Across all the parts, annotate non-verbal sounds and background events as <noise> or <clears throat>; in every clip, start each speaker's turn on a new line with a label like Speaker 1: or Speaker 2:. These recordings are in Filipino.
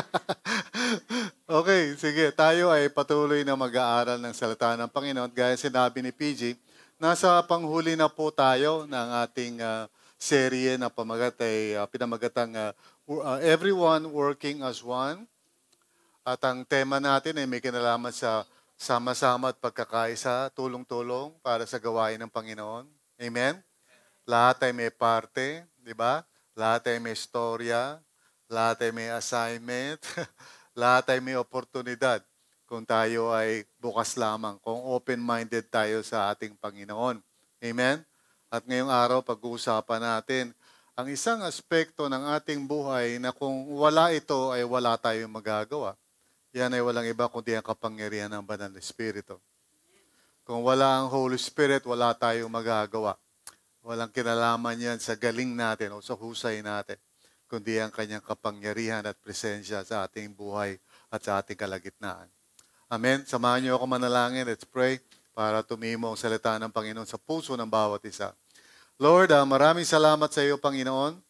Speaker 1: <laughs> okay, sige. Tayo ay patuloy na mag-aaral ng salita ng Panginoon. Gaya sinabi ni PG, nasa panghuli na po tayo ng ating ah, serye na pamagat ay ah, pinamagatang w- ah, Everyone Working as One. At ang tema natin ay may kinalaman sa sama-sama at pagkakaisa, tulong-tulong para sa gawain ng Panginoon. Amen? Lahat ay may parte, di ba? Lahat ay may storya, lahat ay may assignment, <laughs> lahat ay may oportunidad kung tayo ay bukas lamang, kung open-minded tayo sa ating Panginoon. Amen? At ngayong araw, pag-uusapan natin ang isang aspekto ng ating buhay na kung wala ito ay wala tayong magagawa. Yan ay walang iba kundi ang kapangyarihan ng Banal na Espiritu. Kung wala ang Holy Spirit, wala tayong magagawa. Walang kinalaman yan sa galing natin o sa husay natin, kundi ang kanyang kapangyarihan at presensya sa ating buhay at sa ating kalagitnaan. Amen. Samahan niyo ako manalangin. Let's pray para tumimo ang salita ng Panginoon sa puso ng bawat isa. Lord, ah, maraming salamat sa iyo, Panginoon,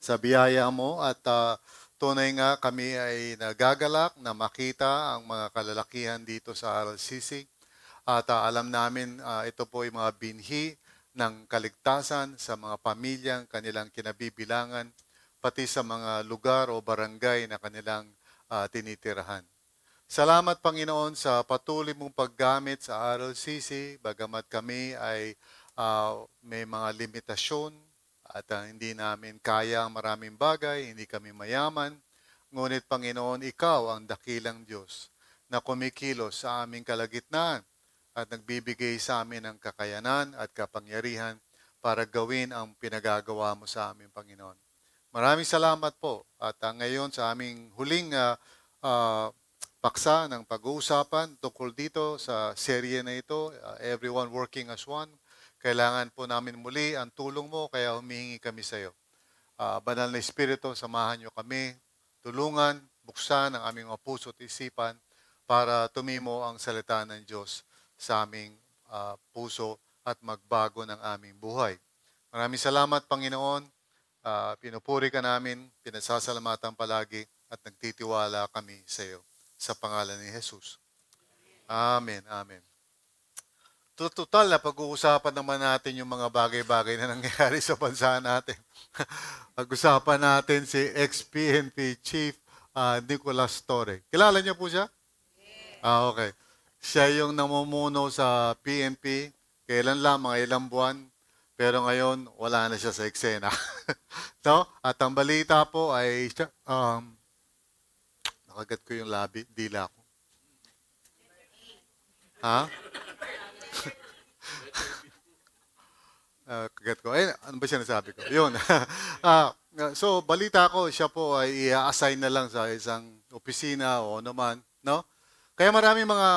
Speaker 1: sa biyaya mo at ah, tunay nga kami ay nagagalak na makita ang mga kalalakihan dito sa RLCC. At ah, alam namin ah, ito po ay mga binhi ng kaligtasan sa mga pamilyang kanilang kinabibilangan, pati sa mga lugar o barangay na kanilang ah, tinitirahan. Salamat Panginoon sa patuloy mong paggamit sa RLCC, bagamat kami ay ah, may mga limitasyon at ah, hindi namin kaya ang maraming bagay, hindi kami mayaman. Ngunit Panginoon, Ikaw ang dakilang Diyos na kumikilos sa aming kalagitnaan at nagbibigay sa amin ng kakayanan at kapangyarihan para gawin ang pinagagawa mo sa amin, Panginoon. Maraming salamat po. At ah, ngayon sa aming huling ah, ah, paksa ng pag-uusapan tungkol dito sa serye na ito, ah, Everyone Working as One, kailangan po namin muli ang tulong mo, kaya humihingi kami sa iyo. Ah, Banal na Espiritu, samahan niyo kami, tulungan, buksan ang aming mga puso at isipan para tumimo ang salita ng Diyos sa aming ah, puso at magbago ng aming buhay. Maraming salamat, Panginoon. Ah, pinupuri ka namin, pinasasalamatan palagi at nagtitiwala kami sa iyo. Sa pangalan ni Jesus. Amen. Amen. To- Total na pag-uusapan naman natin yung mga bagay-bagay na nangyayari sa bansa natin. <laughs> Pag-usapan natin si ex-PNP Chief ah, Nicolas Torre. Kilala niyo po siya? Ah, okay. Siya yung namumuno sa PNP. Kailan lang, mga ilang buwan. Pero ngayon, wala na siya sa eksena. <laughs> no? At ang balita po ay, um, nakagat ko yung labi, dila ko. Ha? <laughs> Ah, kagat ko. Eh, ano ba siya nasabi ko? Yun. <laughs> Ah, so, balita ko, siya po ay i-assign na lang sa isang opisina o ano man, no? Kaya marami mga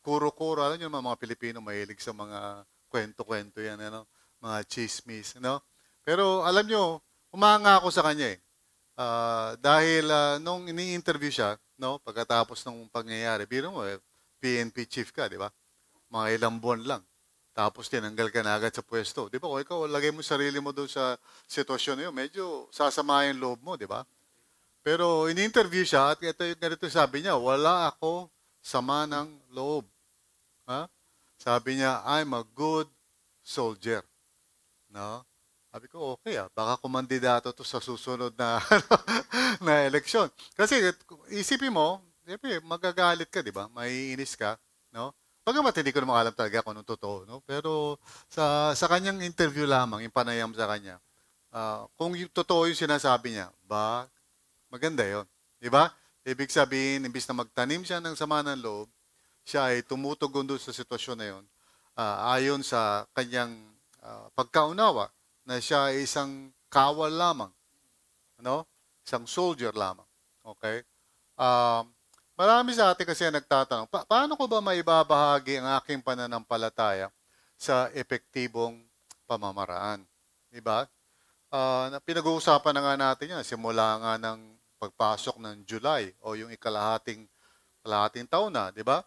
Speaker 1: kuro-kuro, alam niyo mga Pilipino mahilig sa mga kwento-kwento yan, ano? Mga chismis, no? Pero alam niyo, umanga ako sa kanya eh. Ah, dahil ah, nung ini-interview siya, no, pagkatapos ng pangyayari, biro mo, eh, PNP chief ka, di ba? Mga ilang buwan lang. Tapos tinanggal ka na agad sa pwesto. Di ba? Kung ikaw, lagay mo sarili mo doon sa sitwasyon na yun, medyo sasama yung loob mo, di ba? Pero in-interview siya at ito yung ganito sabi niya, wala ako sama ng loob. Ha? Sabi niya, I'm a good soldier. No? Sabi ko, okay ah, baka kumandidato to sa susunod na <laughs> na eleksyon. Kasi isipin mo, siyempre, magagalit ka, di ba? Maiinis ka, no? Pagamat hindi ko naman alam talaga kung anong totoo, no? Pero sa sa kanyang interview lamang, yung panayam sa kanya, ah, kung yung totoo yung sinasabi niya, ba, maganda yon, di ba? Ibig sabihin, imbis na magtanim siya ng sama ng loob, siya ay tumutugon doon sa sitwasyon na yon, ah, ayon sa kanyang ah, pagkaunawa na siya ay isang kawal lamang, ano? Isang soldier lamang. Okay? Um, marami sa atin kasi nagtatanong, pa- paano ko ba maibabahagi ang aking pananampalataya sa epektibong pamamaraan? Di ba? Na- pinag-uusapan na nga natin yan, simula nga ng pagpasok ng July o yung ikalahating kalahating taon na, di ba?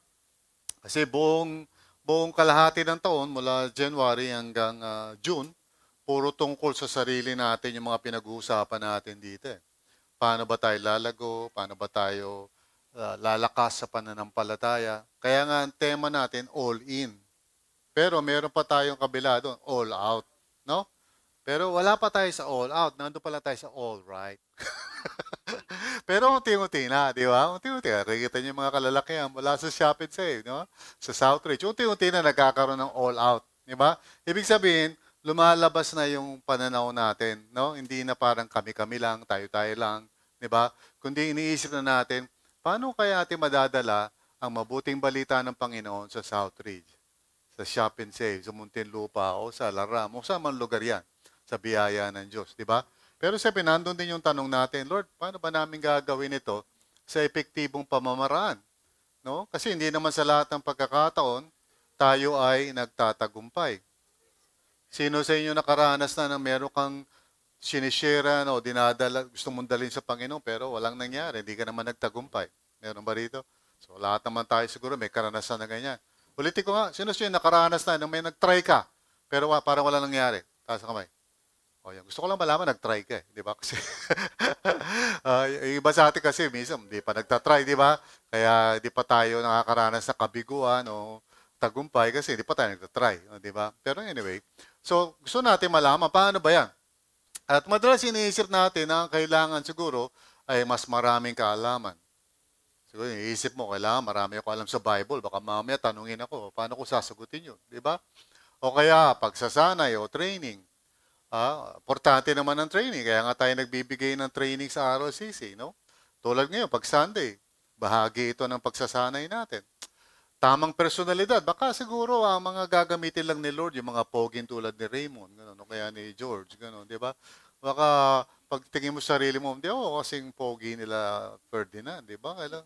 Speaker 1: Kasi buong buong kalahati ng taon mula January hanggang ah, June, puro tungkol sa sarili natin yung mga pinag-uusapan natin dito. Eh. paano ba tayo lalago, paano ba tayo ah, lalakas sa pananampalataya. Kaya nga ang tema natin, all in. Pero meron pa tayong kabila doon, all out. No? Pero wala pa tayo sa all out. Nandun pala tayo sa all right. <laughs> <laughs> Pero unti-unti na, di ba? Unti-unti. Nakikita niyo yung mga kalalakihan mula sa Shop and Save, no? Sa Southridge. Unti-unti na nagkakaroon ng all out. Di ba? Ibig sabihin, lumalabas na yung pananaw natin, no? Hindi na parang kami-kami lang, tayo-tayo lang, di ba? Kundi iniisip na natin, paano kaya natin madadala ang mabuting balita ng Panginoon sa Southridge, sa Shop and Save, sa Muntinlupa, o sa Laram, o sa man lugar yan, sa biyaya ng Diyos, di ba? Pero sabi, nandun din yung tanong natin, Lord, paano ba namin gagawin ito sa epektibong pamamaraan? No? Kasi hindi naman sa lahat ng pagkakataon, tayo ay nagtatagumpay. Sino sa inyo nakaranas na ng meron kang sinisharean o dinadala, gusto mong dalhin sa Panginoon, pero walang nangyari, hindi ka naman nagtagumpay. Meron ba rito? So lahat naman tayo siguro may karanasan na ganyan. Ulitin ko nga, sino siya nakaranas na nung may nag-try ka, pero parang wala nangyari? Taas kamay. O yan. Gusto ko lang malaman, nag-try ka eh. Di ba? Kasi, <laughs> yung iba sa atin kasi, minsan, di pa nagtatry, di ba? Kaya di pa tayo nakakaranas ng kabiguan o tagumpay kasi di pa tayo nagtatry. Di ba? Pero anyway, so gusto natin malaman, paano ba yan? At madalas iniisip natin na ang kailangan siguro ay mas maraming kaalaman. Siguro iniisip mo, kailangan marami ako alam sa Bible. Baka mamaya tanungin ako, paano ko sasagutin yun? Di ba? O kaya, pagsasanay o training. Ah, importante naman ang training. Kaya nga tayo nagbibigay ng training sa ROCC, no? Tulad ngayon, pag Sunday, bahagi ito ng pagsasanay natin. Tamang personalidad, baka siguro ang mga gagamitin lang ni Lord, yung mga poging tulad ni Raymond, gano'n, o kaya ni George, gano'n, di ba? Baka pag tingin mo sa sarili mo, hindi ako kasing pogi nila Ferdinand, di ba? Kailan?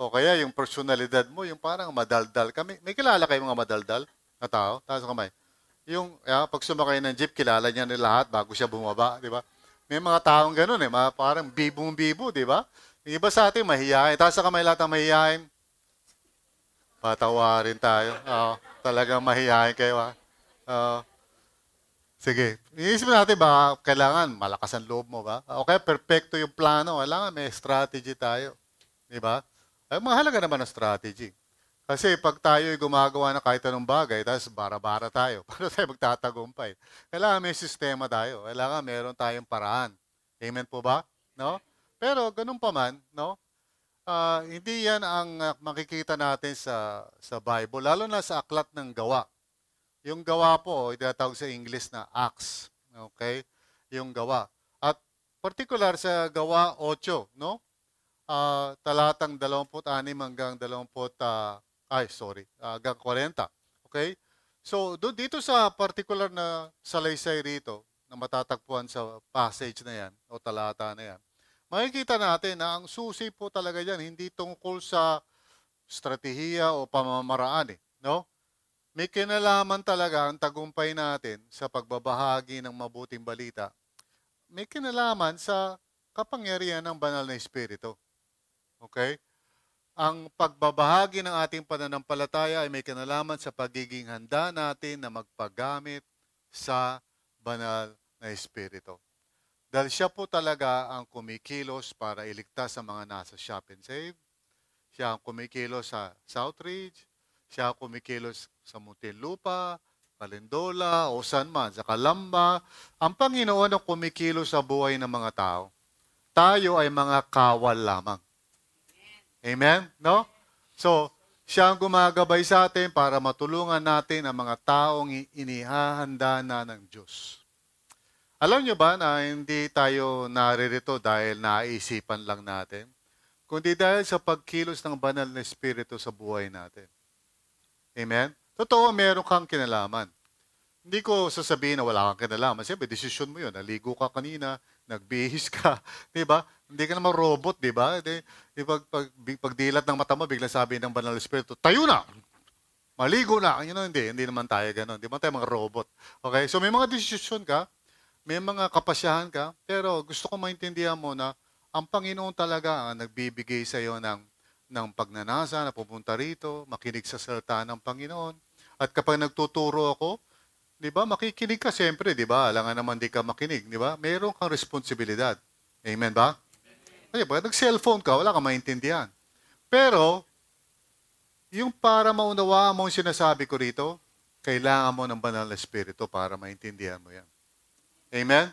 Speaker 1: O kaya yung personalidad mo, yung parang madaldal. Kami, may kilala kayo mga madaldal na tao? Taas kamay. Yung yeah, pag sumakay ng jeep, kilala niya nila lahat bago siya bumaba, di ba? May mga taong ganun eh, parang bibong-bibo, di ba? Yung iba sa atin, mahihayin. Taas sa kamay lahat ng mahihayin. Patawarin tayo. Oo, talagang mahihayin kayo, ha? Oo. Sige. Iisipin natin ba, kailangan malakas ang loob mo ba? O kaya perfecto yung plano. Kailangan may strategy tayo. Di ba? Ay, mahalaga naman ang strategy. Kasi pag tayo ay gumagawa ng kahit anong bagay, tapos bara-bara tayo, <laughs> paano tayo magtatagumpay? Kailangan may sistema tayo. Kailangan meron tayong paraan. Amen po ba? No? Pero ganun pa man, no? Ah, hindi yan ang ah, makikita natin sa sa Bible, lalo na sa aklat ng gawa. Yung gawa po, itatawag sa English na acts. Okay? Yung gawa. At particular sa gawa 8, no? Ah, talatang 26 hanggang 20, ah, ay sorry, ah, hanggang 40. Okay? So, do, dito sa particular na salaysay rito, na matatagpuan sa passage na yan, o talata na yan, makikita natin na ang susi po talaga yan, hindi tungkol sa strategiya o pamamaraan eh, no? May kinalaman talaga ang tagumpay natin sa pagbabahagi ng mabuting balita. May kinalaman sa kapangyarihan ng banal na espiritu. Okay? Ang pagbabahagi ng ating pananampalataya ay may kinalaman sa pagiging handa natin na magpagamit sa banal na espiritu. Dahil siya po talaga ang kumikilos para iligtas sa mga nasa Shop and Save. Siya ang kumikilos sa Southridge. Siya ang kumikilos sa Muntinlupa, Palindola, o saan man, sa Kalamba. Ang Panginoon ang kumikilos sa buhay ng mga tao. Tayo ay mga kawal lamang. Amen? No? So, siya ang gumagabay sa atin para matulungan natin ang mga taong inihahanda na ng Diyos. Alam nyo ba na hindi tayo naririto dahil naisipan lang natin, kundi dahil sa pagkilos ng banal na Espiritu sa buhay natin. Amen? Totoo, meron kang kinalaman. Hindi ko sasabihin na wala kang kinalaman. Siyempre, desisyon mo yun. Naligo ka kanina, nagbihis ka. <laughs> Di ba? Hindi ka naman robot, di ba? Di, di pag, pag, pagdilat ng mata mo, biglang sabi ng banal na Espiritu, tayo na! Maligo na! You know, hindi. Hindi naman tayo ganun. Di ba tayo mga robot? Okay? So, may mga desisyon ka, may mga kapasyahan ka, pero gusto ko maintindihan mo na ang Panginoon talaga ang nagbibigay sa iyo ng, ng pagnanasa na pupunta rito, makinig sa salita ng Panginoon. At kapag nagtuturo ako, di ba, makikinig ka siyempre, di ba? Alangan naman di ka makinig, di ba? Mayroon kang responsibilidad. Amen ba? Kasi pag nag-cellphone ka, wala kang maintindihan. Pero, yung para maunawaan mo yung sinasabi ko rito, kailangan mo ng banal na espiritu para maintindihan mo yan. Amen?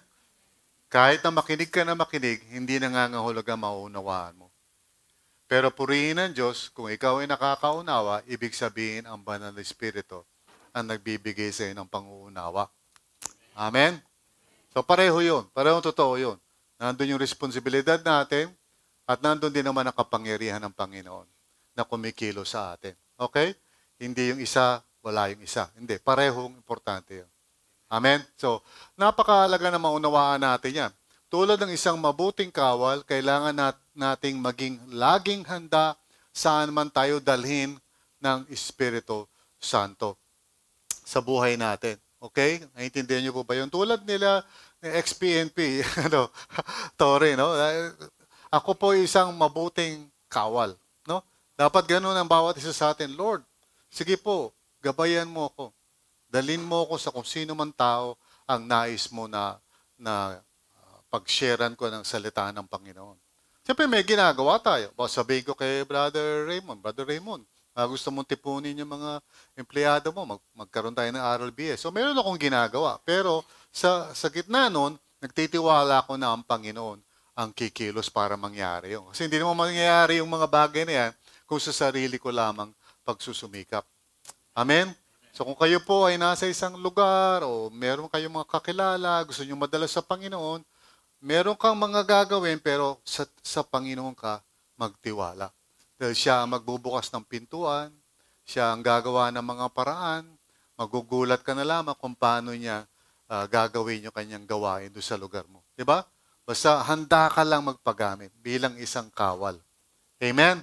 Speaker 1: Kahit na makinig ka na makinig, hindi nangangahulugan maunawaan mo. Pero purihin ng Diyos, kung ikaw ay nakakaunawa, ibig sabihin ang banal na espiritu ang nagbibigay sa iyo ng panguunawa. Amen? So pareho yun. Pareho totoo yun. Nandun yung responsibilidad natin at nandun din naman ang kapangyarihan ng Panginoon na kumikilo sa atin. Okay? Hindi yung isa, wala yung isa. Hindi. Parehong importante yun. Amen? So, napakahalaga na maunawaan natin yan. Tulad ng isang mabuting kawal, kailangan nat- nating maging laging handa saan man tayo dalhin ng Espiritu Santo sa buhay natin. Okay? Naintindihan niyo po ba yun? Tulad nila ng XPNP, <laughs> ano, Tore, no? Ako po isang mabuting kawal, no? Dapat ganun ang bawat isa sa atin. Lord, sige po, gabayan mo ako. Dalin mo ako sa kung sino man tao ang nais mo na na uh, pag-sharean ko ng salita ng Panginoon. Siyempre may ginagawa tayo. Sabihin ko kay Brother Raymond, Brother Raymond, uh, gusto mong tipunin yung mga empleyado mo, mag, magkaroon tayo ng RLBS. So meron akong ginagawa. Pero sa, sa gitna nun, nagtitiwala ko na ang Panginoon ang kikilos para mangyari yun. Kasi hindi naman mangyayari yung mga bagay na yan kung sa sarili ko lamang pagsusumikap. Amen? So kung kayo po ay nasa isang lugar o meron kayong mga kakilala, gusto nyo madala sa Panginoon, meron kang mga gagawin pero sa, sa Panginoon ka magtiwala. Dahil siya ang magbubukas ng pintuan, siya ang gagawa ng mga paraan, magugulat ka na lamang kung paano niya uh, gagawin yung kanyang gawain doon sa lugar mo. Ba? Basta handa ka lang magpagamit bilang isang kawal. Amen?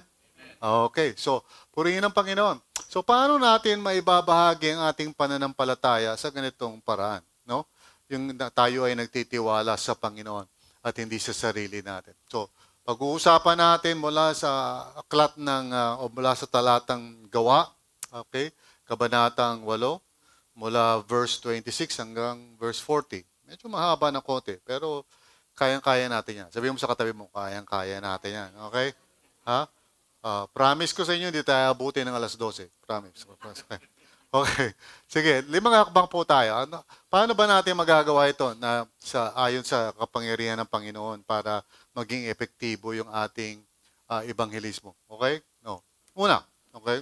Speaker 1: Okay, so purihin ang Panginoon. So paano natin maibabahagi ang ating pananampalataya sa ganitong paraan? No? Yung tayo ay nagtitiwala sa Panginoon at hindi sa sarili natin. So, pag-uusapan natin mula sa aklat ng, uh, o mula sa talatang gawa, okay, kabanatang 8, mula verse 26 hanggang verse 40. Medyo mahaba ng konti, pero kayang-kaya natin yan. Sabihin mo sa katabi mo, kayang-kaya natin yan. Okay? Ha? Uh, promise ko sa inyo, hindi tayo abuti ng alas 12. Promise. <laughs> Okay. Sige, limang hakbang po tayo. Ano, paano ba natin magagawa ito na sa, ayon sa kapangyarihan ng Panginoon para maging epektibo yung ating uh, ebanghelismo? Okay? No. Una, okay?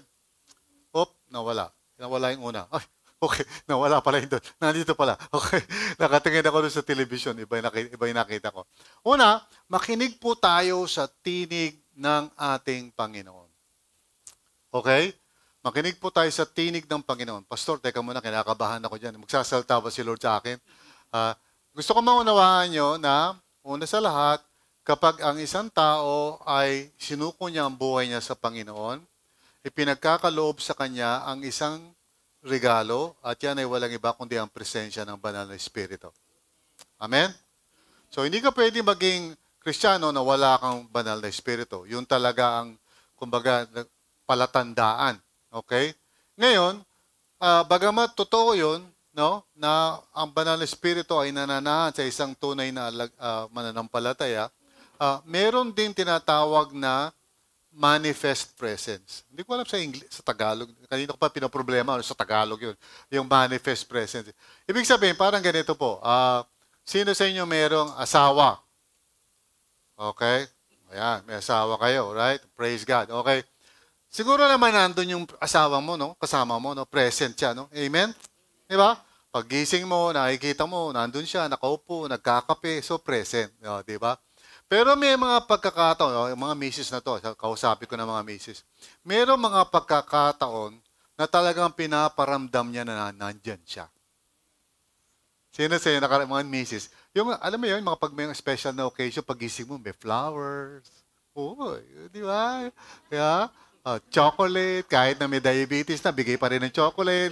Speaker 1: Op, nawala. Nawala yung una. Ay, okay, <laughs> nawala pala yun doon. Nandito pala. <laughs> Okay, nakatingin ako doon sa television. Iba yung, nakita, iba yung nakita ko. Una, makinig po tayo sa tinig ng ating Panginoon. Okay? Makinig po tayo sa tinig ng Panginoon. Pastor, teka muna, kinakabahan ako dyan. Magsasalta ba si Lord sa akin? Uh, gusto ko maunawaan nyo na, una sa lahat, kapag ang isang tao ay sinuko niya ang buhay niya sa Panginoon, ipinagkakaloob sa kanya ang isang regalo at yan ay walang iba kundi ang presensya ng banal na Espiritu. Amen? So, hindi ka pwede maging Kristiyano na wala kang banal na espiritu. Yun talaga ang, kumbaga, palatandaan. Okay? Ngayon, uh, bagamat totoo yun, no, na ang banal na espiritu ay nananahan sa isang tunay na uh, mananampalataya, uh, meron din tinatawag na manifest presence. Hindi ko alam sa English, sa Tagalog. Kanina ko pa pinaproblema ano, sa Tagalog yun. Yung manifest presence. Ibig sabihin, parang ganito po. Uh, sino sa inyo merong asawa? Okay? Ayan, may asawa kayo, right? Praise God. Okay. Siguro naman nandun yung asawa mo, no? Kasama mo, no? Present siya, no? Amen? Di ba? Paggising mo, nakikita mo, nandun siya, nakaupo, nagkakape, so present. No, di ba? Pero may mga pagkakataon, no? yung mga misis na to, kausapin ko ng mga misis, mayroong mga pagkakataon na talagang pinaparamdam niya na nandyan siya. Sino sa inyo, mga misis, yung, alam mo yun, mga pag may special na occasion, pagising mo, may flowers. Oo, di ba? Yeah? Uh, chocolate, kahit na may diabetes na, bigay pa rin ng chocolate.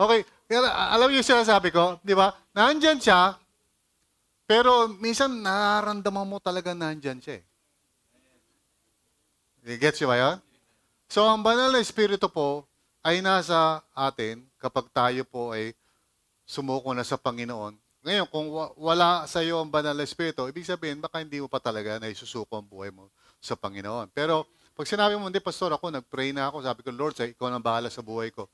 Speaker 1: Okay, alam niyo siya sabi ko, di ba? Nandyan siya, pero minsan nararamdaman mo talaga nandyan siya eh. Gets you ba yun? So, ang banal na espiritu po ay nasa atin kapag tayo po ay sumuko na sa Panginoon Ngayon, kung wa- wala sa iyo ang banal na espiritu, ibig sabihin, baka hindi mo pa talaga na isusuko ang buhay mo sa Panginoon. Pero, pag sinabi mo, hindi, pastor, ako, nag-pray na ako, sabi ko, Lord, sa ikaw ang bahala sa buhay ko.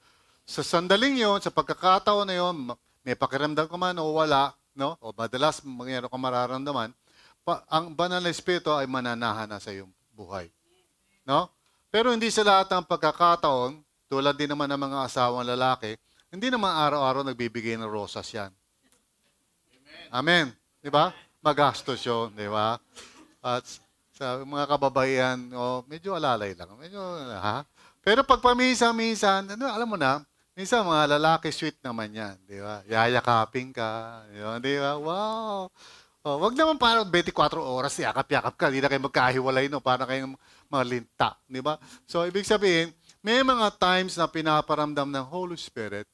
Speaker 1: Sa sandaling yon, sa pagkakataon na yon, ma- may pakiramdam ka man o wala, no? o madalas mayroon ka mararamdaman, pa, ang banal na espiritu ay mananahan na sa iyong buhay. No? Pero hindi sa lahat ng pagkakataon, tulad din naman ng mga asawang lalaki, hindi naman araw-araw nagbibigay ng rosas yan. Amen. Di ba? Magastos yun, di ba? At sa mga kababaihan, oh, medyo alalay lang. Medyo, ha? Pero pag pamisa-misan, ano, alam mo na, minsan mga lalaki sweet naman yan, di ba? Yayakapin ka, yun, di ba? Wow! Oh, wag naman parang 24 oras yakap-yakap ka, hindi na kayo magkahiwalay no, para kayong mga linta, di ba? So ibig sabihin, may mga times na pinaparamdam ng Holy Spirit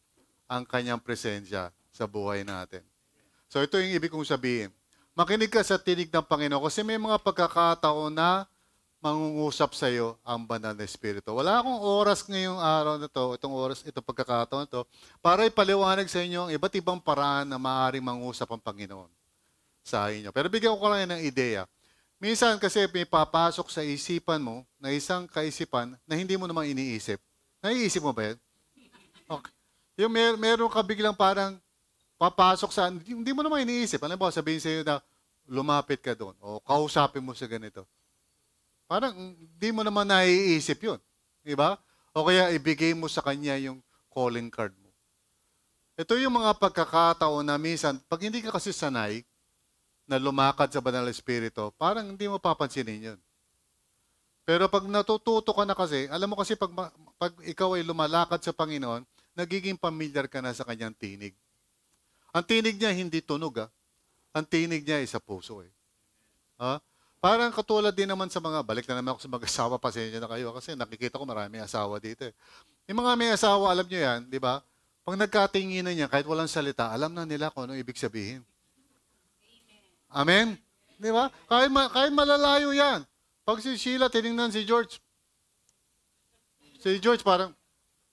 Speaker 1: ang kanyang presensya sa buhay natin. So ito yung ibig kong sabihin. Makinig ka sa tinig ng Panginoon kasi may mga pagkakataon na mangungusap sa iyo ang banal na espiritu. Wala akong oras ngayong araw na to, itong oras, itong pagkakataon na to, para ipaliwanag sa inyo ang iba't ibang paraan na maaaring mangusap ang Panginoon sa inyo. Pero bigyan ko lang ng ideya. Minsan kasi may papasok sa isipan mo na isang kaisipan na hindi mo naman iniisip. Naiisip mo ba yan? Okay. Yung mer meron ka biglang parang papasok sa, hindi, mo naman iniisip. Alam mo, sabihin sa iyo na lumapit ka doon o kausapin mo sa ganito. Parang hindi mo naman naiisip yun. Di ba? O kaya ibigay mo sa kanya yung calling card mo. Ito yung mga pagkakataon na minsan, pag hindi ka kasi sanay na lumakad sa banal na espiritu, parang hindi mo papansinin yun. Pero pag natututo ka na kasi, alam mo kasi pag, pag ikaw ay lumalakad sa Panginoon, nagiging familiar ka na sa kanyang tinig. Ang tinig niya hindi tunog ah. Ang tinig niya ay sa puso eh. Ha? Parang katulad din naman sa mga, balik na naman ako sa mag-asawa, pasensya na kayo kasi nakikita ko marami asawa dito eh. Yung mga may asawa, alam nyo yan, di ba? Pag nagkatinginan niya, kahit walang salita, alam na nila kung ano ibig sabihin. Amen? Di ba? Kahit, ma- kahit malalayo yan. Pag si Sheila tiningnan si George, si George parang,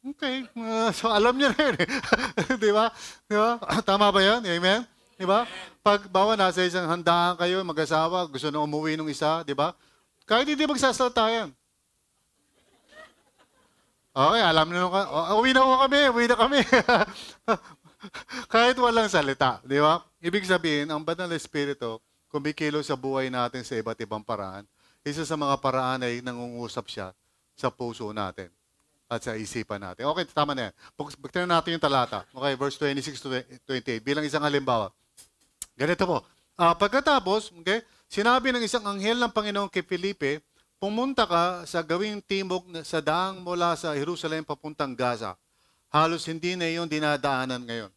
Speaker 1: okay, uh, <laughs> so alam niya na yun eh. <laughs> Di ba? Di ba? <laughs> Tama ba yan? Amen? Di ba? Pag bawa nasa isang handaan kayo, mag-asawa, gusto na umuwi ng isa, di ba? Kahit hindi magsasalita yan. Okay, alam na nung, oh, uwi na ko kami, uwi na kami. <laughs> Kahit walang salita, di ba? Ibig sabihin, ang banal na espiritu, kumikilo sa buhay natin sa iba't ibang paraan, isa sa mga paraan ay nangungusap siya sa puso natin at sa isipan natin. Okay, tama na yan. Buksan natin yung talata. Okay, verse 26 to 28. Bilang isang halimbawa. Ganito po. Ah, pagkatapos, okay, sinabi ng isang anghel ng Panginoon kay Felipe, pumunta ka sa gawing timog sa daang mula sa Jerusalem papuntang Gaza. Halos hindi na yung dinadaanan ngayon.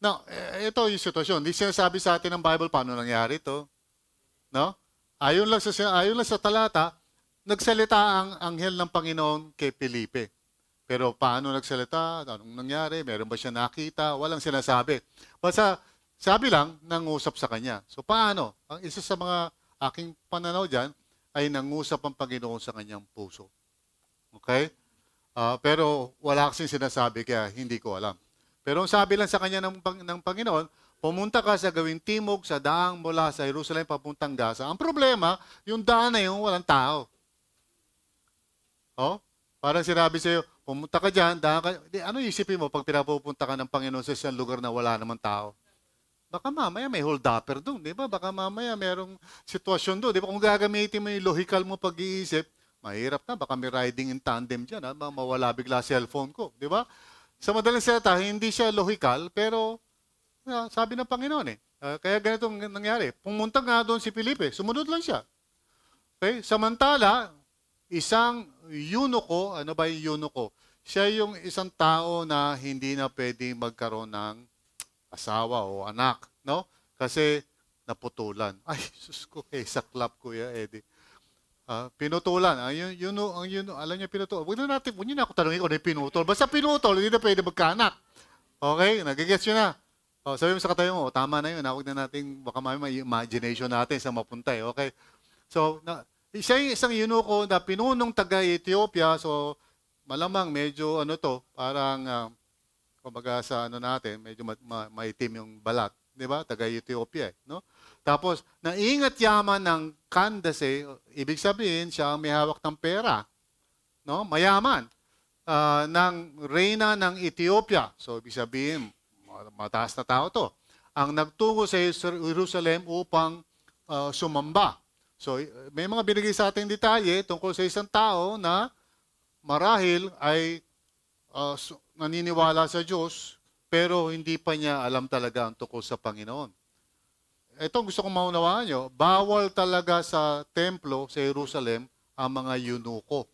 Speaker 1: Now, eh, ito yung sitwasyon. Hindi sinasabi sa atin ng Bible paano nangyari ito. No? Ayon lang sa ayon lang sa talata, nagsalita ang anghel ng Panginoon kay Felipe. Pero paano nagsalita? Anong nangyari? Meron ba siya nakita? Walang sinasabi. Basta sabi lang, nangusap sa kanya. So paano? Ang isa sa mga aking pananaw dyan ay nangusap ang Panginoon sa kanyang puso. Okay? Ah, pero wala kasing sinasabi kaya hindi ko alam. Pero ang sabi lang sa kanya ng, ng Panginoon, pumunta ka sa gawing timog sa daang mula sa Jerusalem papuntang Gaza. Ang problema, yung daan na yun, walang tao. Oh? Parang sinabi sa'yo, pumunta ka dyan, daan ka, di, ano isipin mo pag pinapupunta ka ng Panginoon sa isang lugar na wala namang tao? Baka mamaya may hold upper doon, di ba? Baka mamaya merong sitwasyon doon. Di ba? Kung gagamitin mo yung logical mo pag-iisip, mahirap na. Baka may riding in tandem dyan. Ha? Ma- Mawala bigla cellphone ko. Di ba? Sa madaling salita, hindi siya logical, pero ah, sabi ng Panginoon eh. Ah, kaya ganito ang nangyari. Pumunta nga doon si Felipe. Sumunod lang siya. Okay? Samantala, isang eunuko, ano ba yung eunuko? Siya yung isang tao na hindi na pwedeng magkaroon ng asawa o anak, no? Kasi naputulan. <laughs> Ay, sus ko, eh, sa club Kuya Eddie. Ah, pinutulan. Ang yun, yun, ang yun, alam niyo pinutol. Huwag na natin, huwag niyo na ako tanongin kung ano pinutol. Basta pinutol, hindi na pwede magkaanak. Okay, nagigets yun na. O, sabi mo sa katayo mo, "O, tama na yun. ha? Huwag na natin, baka may may imagination natin sa mapunta eh. Okay? So, na, siya yung isang yunuko na pinunong taga Ethiopia. So, malamang medyo ano to, parang, ah, kumbaga sa ano natin, medyo ma- ma- maitim yung balat. di ba? Taga Ethiopia, eh, no? Tapos, naingat yaman ng Candace, ibig sabihin, siya ang may hawak ng pera, no? Mayaman. ah, ng reyna ng Ethiopia. So, ibig sabihin, ma- mataas na tao to. Ang nagtungo sa Jer- Jerusalem upang ah, sumamba. So, may mga binigay sa ating detalye tungkol sa isang tao na marahil ay su- naniniwala sa Diyos, pero hindi pa niya alam talaga ang tungkol sa Panginoon. Ito gusto kong maunawaan nyo, bawal talaga sa templo sa Jerusalem ang mga yunuko.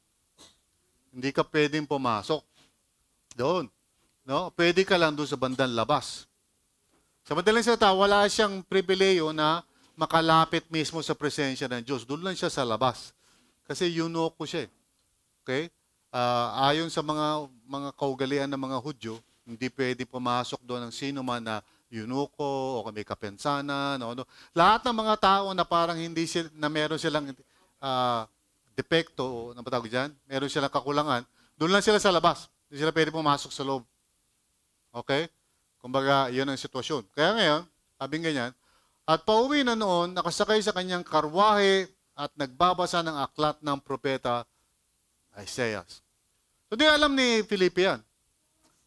Speaker 1: Hindi ka pwedeng pumasok doon. No? Pwede ka lang doon sa bandang labas. Sa madaling salita, wala siyang pribileyo na makalapit mismo sa presensya ng Diyos. Doon lang siya sa labas. Kasi yunuko siya. eh. Okay? Ah, ayon sa mga mga kaugalian ng mga Hudyo, hindi pwede pumasok doon ng sino man na yunuko o may kapensana, no, no. Lahat ng mga tao na parang hindi sila, na meron silang ah, depekto o ano ba tawag diyan? Meron silang kakulangan, doon lang sila sa labas. Hindi sila pwede pumasok sa loob. Okay? Kumbaga, yun ang sitwasyon. Kaya ngayon, sabi ganyan, at pauwi na noon, nakasakay sa kanyang karwahe at nagbabasa ng aklat ng propeta Isaiah. So di alam ni Felipe yan.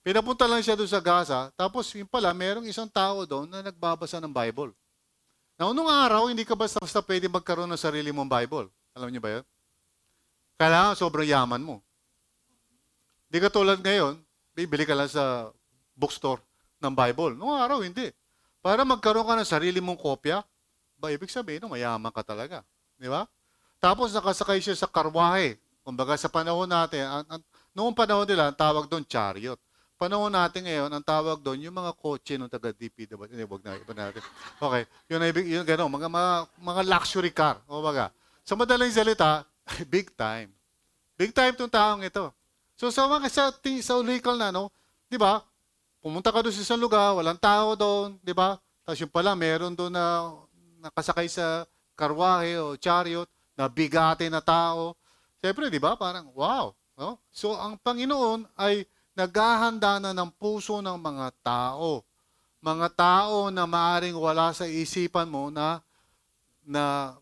Speaker 1: Pinapunta lang siya doon sa Gaza, tapos yun pala, merong isang tao doon na nagbabasa ng Bible. Na unong araw, hindi ka basta-basta pwede magkaroon ng sarili mong Bible. Alam niyo ba yun? Kailangan sobrang yaman mo. Di ka tulad ngayon, bibili ka lang sa bookstore ng Bible. Noong araw, hindi. Para magkaroon ka ng sarili mong kopya, ba, ibig sabihin, no, mayaman ka talaga. Di ba? Tapos nakasakay siya sa karwahe. Kumbaga sa panahon natin, ang, ang, noong panahon nila, ang tawag doon chariot. Panahon natin ngayon, ang tawag doon, yung mga kotse ng taga DPW. Hindi, wag na, iba natin. Okay, yun, ay, yun, gano'n, mga, mga, mga luxury car. O baga, sa madaling salita, <laughs> big time. Big time tong taong ito. So sa mga sa, sa local na, no, di ba, pumunta ka doon sa isang lugar, walang tao doon, di ba? Tapos yung pala, meron doon na nakasakay sa karwahe o chariot, na bigate na tao. Siyempre, di ba, parang wow. No? So ang Panginoon ay naghahanda na ng puso ng mga tao. Mga tao na maaring wala sa isipan mo na na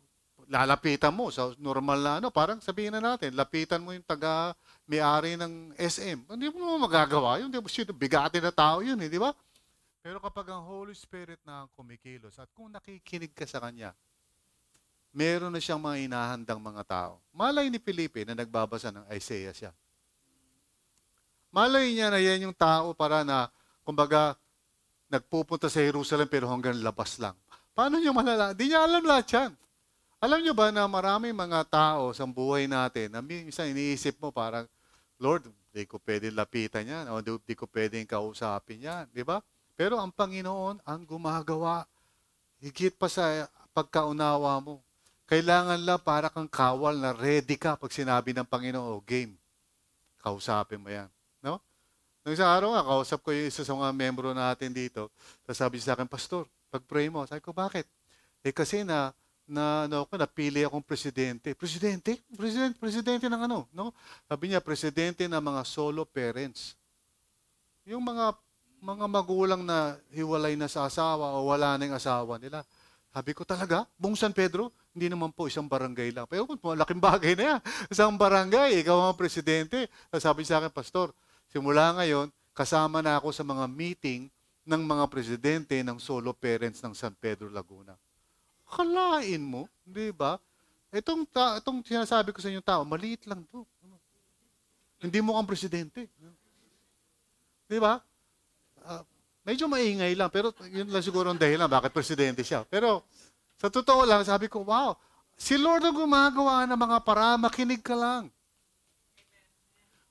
Speaker 1: lalapitan mo sa normal na ano, parang sabihin na natin, lapitan mo yung taga may-ari ng SM. Hindi mo naman magagawa yun. Di ba? Shit, bigati na tao yun, eh, di ba? Pero kapag ang Holy Spirit na ang kumikilos at kung nakikinig ka sa Kanya, meron na siyang mga inahandang mga tao. Malay ni Felipe na nagbabasa ng Isaiah siya. Malay niya na yan yung tao para na, kumbaga, nagpupunta sa Jerusalem pero hanggang labas lang. Paano niya malala? Di niya alam lahat yan. Alam niyo ba na maraming mga tao sa buhay natin na minsan iniisip mo parang, Lord, di ko pwede lapitan yan o di, di ko pwedeng kausapin yan. Di ba? Pero ang Panginoon ang gumagawa higit pa sa pagkaunawa mo. Kailangan lang para kang kawal na ready ka pag sinabi ng Panginoon, oh, game. Kausapin mo yan. No? Nung isang araw nga, kausap ko yung isa sa mga membro natin dito. Tapos sabi sa akin, Pastor, pag-pray mo. Sabi ko, bakit? Eh kasi na, na ano ako, napili akong presidente. Presidente? Presidente, presidente ng ano? No? Sabi niya, presidente ng mga solo parents. Yung mga mga magulang na hiwalay na sa asawa o wala na yung asawa nila. Sabi ko talaga, buong San Pedro, hindi naman po isang barangay lang. Pero malaking bagay na yan, <laughs> isang barangay, ikaw ang presidente. Sabi sa akin, Pastor, simula ngayon, kasama na ako sa mga meeting ng mga presidente ng solo parents ng San Pedro, Laguna. Kalain mo, di ba? Itong, ta- itong sinasabi ko sa inyo tao, maliit lang to. Hindi mo kang presidente. Di ba? Ah, medyo maingay lang, pero yun lang siguro ang dahilan bakit presidente siya. Pero sa totoo lang, sabi ko, wow, si Lord ang gumagawa ng mga para, makinig ka lang.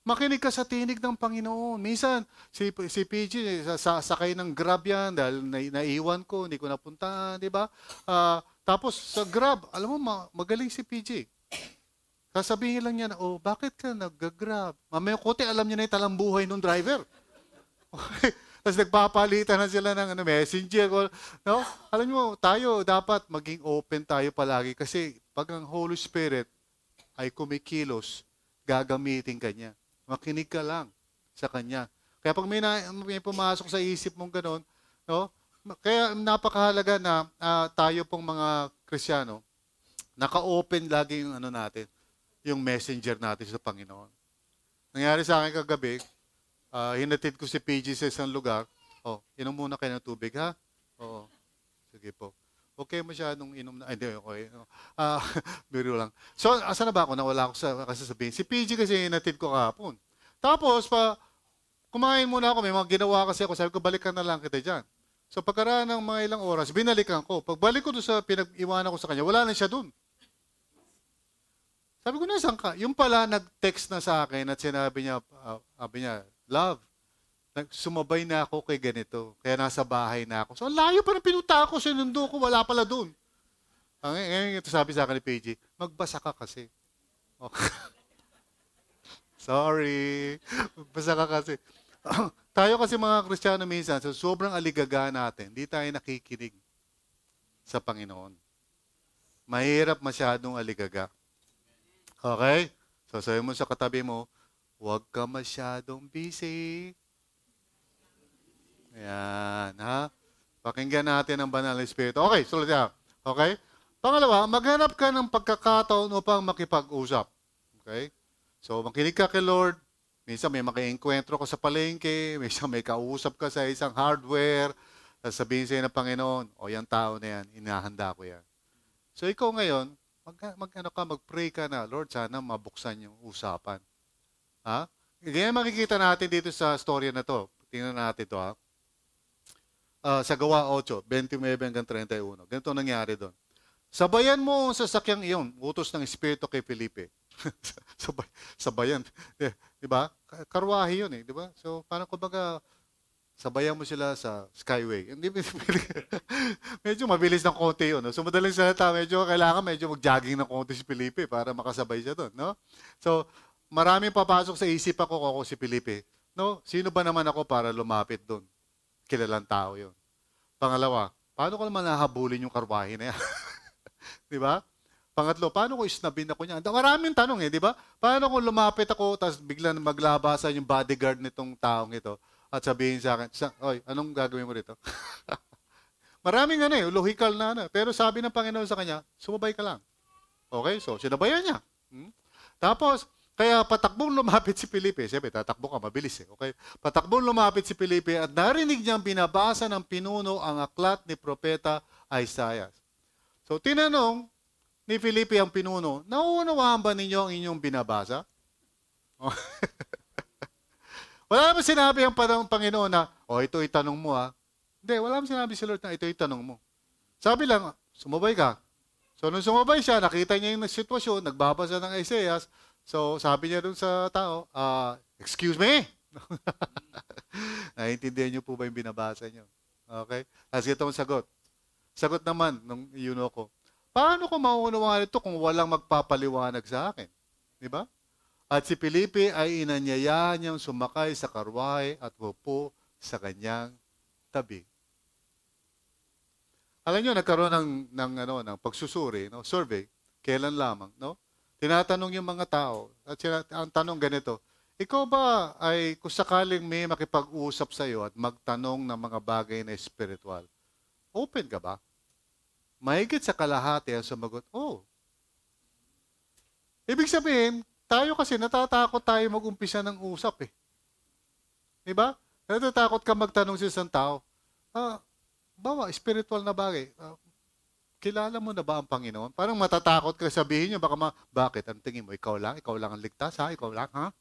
Speaker 1: Makinig ka sa tinig ng Panginoon. Minsan, si, si PG, sa, sa, sakay ng grab yan dahil na, naiwan ko, hindi ko napuntahan, di ba? Ah, tapos sa grab, alam mo, ma- magaling si PG. Sasabihin lang niya na, oh, bakit ka nag-grab? Mamaya kote, alam niya na yung talambuhay ng driver. <laughs> Okay. Tapos nagpapalitan na sila ng ano, messenger. Call. No? Alam mo, tayo dapat maging open tayo palagi kasi pag ang Holy Spirit ay kumikilos, gagamitin ka. Makinig ka lang sa Kanya. Kaya pag may, na, may pumasok sa isip mong gano'n, no? kaya napakahalaga na ah, tayo pong mga Kristiyano, naka-open lagi yung ano natin, yung messenger natin sa Panginoon. Nangyari sa akin kagabi, ah, hinatid ko si PG sa isang lugar. Oh, inom muna kayo ng tubig, ha? Oo. Sige po. Okay masyadong inom na. Ay, hindi, okay. Ah, <laughs> biro lang. So, asa na ba ako? Nawala ako sa kasasabihin. Si PG kasi hinatid ko kahapon. Tapos, pa, kumain muna ako. May mga ginawa kasi ako. Sabi ko, balikan na lang kita dyan. So, pagkaraan ng mga ilang oras, binalikan ko. Pagbalik ko doon sa pinag-iwanan ko sa kanya, wala na siya doon. Sabi ko, nasan ka? Yung pala, nag-text na sa akin at sinabi niya, ah, sabi niya, love, sumabay na ako kay ganito. Kaya nasa bahay na ako. So, ang layo pa ng pinunta ako. Sinundo ko, wala pala doon. Ang ngayon ito sabi sa akin ni PG, magbasa ka kasi. Oh. <laughs> Sorry. Magbasa ka kasi. <clears throat> tayo kasi mga Kristiyano minsan, sa sobrang aligaga natin, di tayo nakikinig sa Panginoon. Mahirap masyadong aligaga. Okay? So, sabi mo sa katabi mo, huwag ka masyadong busy. Ayan, ha? Pakinggan natin ang banal na Espiritu. Okay, sulit yan. Okay? Pangalawa, maghanap ka ng pagkakataon upang makipag-usap. Okay? So, makinig ka kay Lord. Minsan may makiengkwentro ka sa palengke. <laughs> Minsan may kausap ka sa isang hardware. Tapos sabihin sa'yo ng Panginoon, o yan tao na yan, inahanda ko yan. So, ikaw ngayon, mag, mag ano ka, mag-pray ka na, Lord, sana mabuksan yung usapan. Ha? Ganyan makikita natin dito sa storya na to. Tingnan natin to ha. Ah, sa gawa 8, 29 hanggang 31. Ganito ang nangyari doon. Sabayan mo ang sasakyang iyon, utos ng Espiritu kay Felipe. <laughs> Sabay, sabayan. Eh, Di ba? Ka- Karwahe yun eh, di ba? So, parang kumbaga, sabayan mo sila sa Skyway. <laughs> Hindi, medyo mabilis ng konti yun. No? So, madaling salita, medyo kailangan medyo mag-jogging ng konti si Felipe para makasabay siya doon. No? So, maraming papasok sa isip ako kung ako si Felipe. No? Sino ba naman ako para lumapit doon? Kilalang tao yun. Pangalawa, paano ko naman nahabulin yung karwahe na yan? <laughs> di ba? Pangatlo, paano ko isnabin ako niya? Maraming tanong eh, di ba? Paano kung lumapit ako, tapos biglang maglabasan yung bodyguard nitong taong ito, at sabihin sa akin, sa, Oy, anong gagawin mo rito? <laughs> Maraming ano eh, logical na ano. Pero sabi ng Panginoon sa kanya, sumabay ka lang. Okay, so sinabayan niya. Hmm? Tapos, kaya patakbong lumapit si Felipe. Siyempre, tatakbo ka, mabilis eh. Okay? Patakbong lumapit si Felipe at narinig niyang binabasa ng pinuno ang aklat ni Propeta Isaiah. So, tinanong ni Felipe ang pinuno, nauunawaan ba ninyo ang inyong binabasa? Oh. <laughs> wala naman sinabi ang Panginoon na, oh, ito itanong mo ha. Hindi, wala naman sinabi si Lord na ito itanong mo. Sabi lang, sumabay ka. So, nung sumabay siya, nakita niya yung sitwasyon, nagbabasa ng Isaiah. So, sabi niya dun sa tao, ah, excuse me? <laughs> Naiintindihan niyo po ba yung binabasa niyo? Okay? Tapos ito ang sagot. Sagot naman nung yuno ko, paano ko mauunawaan ito kung walang magpapaliwanag sa akin? Di ba? At si Felipe ay inanyayahan niyang sumakay sa karwahe at upo sa kanyang tabi. Alam niyo, nagkaroon ng, ng, ano, ng pagsusuri, no? survey, kailan lamang, no? Tinatanong yung mga tao, at sina, ang tanong ganito, ikaw ba ay kung sakaling may makipag-usap sa iyo at magtanong ng mga bagay na spiritual, open ka ba? Mahigit sa kalahati ang sumagot, oh. Ibig sabihin, tayo kasi natatakot tayo mag-umpisa ng usap eh. Di ba? Natatakot ka magtanong sa isang tao, ah, bawa, spiritual na bagay. Ah, kilala mo na ba ang Panginoon? Parang matatakot ka sabihin niyo, baka ma, bakit? Ang tingin mo, ikaw lang? Ikaw lang ang ligtas, ha? Ikaw lang, ha?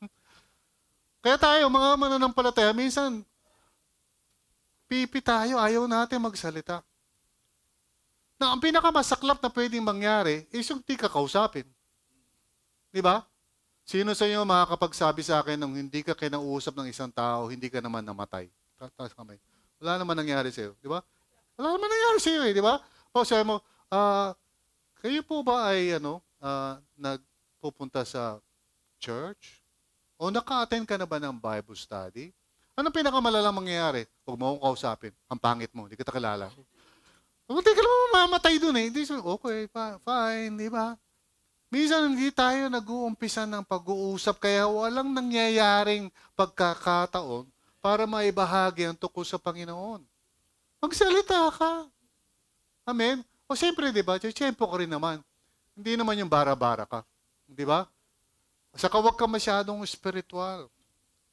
Speaker 1: Kaya tayo, mga mananampalataya, minsan, pipi tayo, ayaw natin magsalita. Na ang pinakamasaklap na pwedeng mangyari is yung di ka kausapin. Di ba? Sino sa inyo makakapagsabi sa akin nung hindi ka kinausap ng isang tao, hindi ka naman namatay? Tatas kamay. Wala naman nangyari sa iyo, di ba? Wala naman nangyari sa iyo, eh, di ba? O sabi mo, ah, kayo po ba ay ano, ah, nagpupunta sa church? O naka-attend ka na ba ng Bible study? Anong pinakamalalang mangyayari? Huwag mo akong kausapin. Ang pangit mo, hindi kita kilala. Hindi ka naman mamamatay dun eh. Hindi, okay, fine, di ba? Minsan hindi tayo nag-uumpisa ng pag-uusap kaya walang nangyayaring pagkakataon para maibahagi ang tukol sa Panginoon. Magsalita ka. Amen? O siyempre, di ba, tiyempo ko rin naman. Hindi naman yung bara-bara ka. Di ba? Saka huwag ka masyadong spiritual.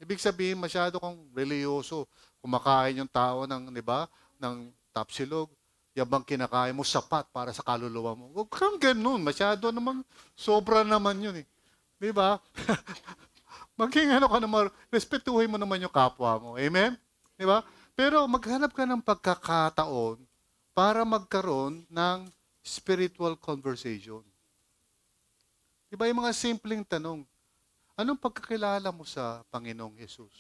Speaker 1: Ibig sabihin, masyado kang religyoso. Kumakain yung tao ng, di ba, ng tapsilog. Yabang kinakain mo, sapat para sa kaluluwa mo. Huwag kang ganun. Masyado naman, sobra naman yun eh. Di ba? <laughs> Maging ano ka naman, respetuhin mo naman yung kapwa mo. Amen? Di ba? Pero maghanap ka ng pagkakataon para magkaroon ng spiritual conversation. Di ba yung mga simpleng tanong, anong pagkakilala mo sa Panginoong Yesus?